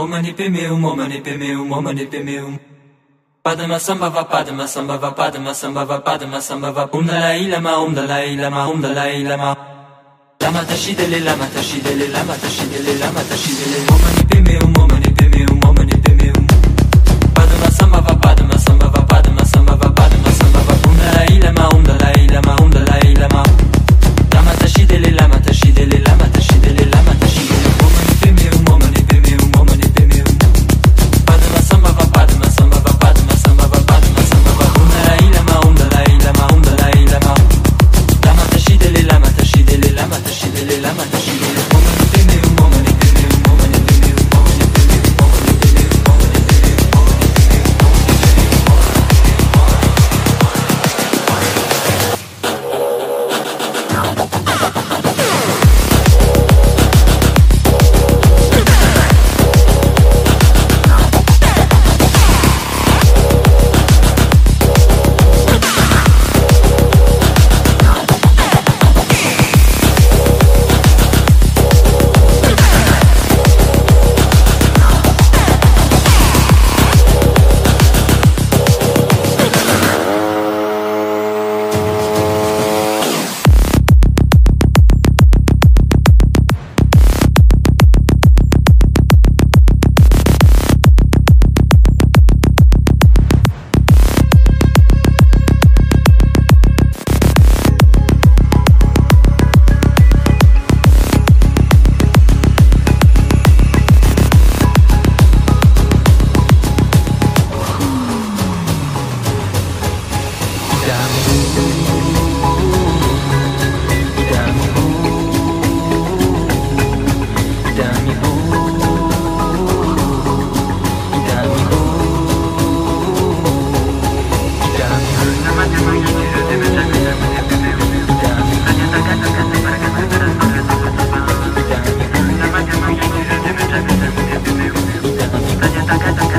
Omani pemeum, omani pemeum, omani pemeum. Padma sambhava, padma sambhava, padma sambhava, padma sambhava. Om Dalai Lama, Om Dalai Lama, Om Dalai Lama. Lama tashidele, lama tashidele, lama tashidele, lama tashidele. Omani pemeum, omani pemeum. 大家打开灯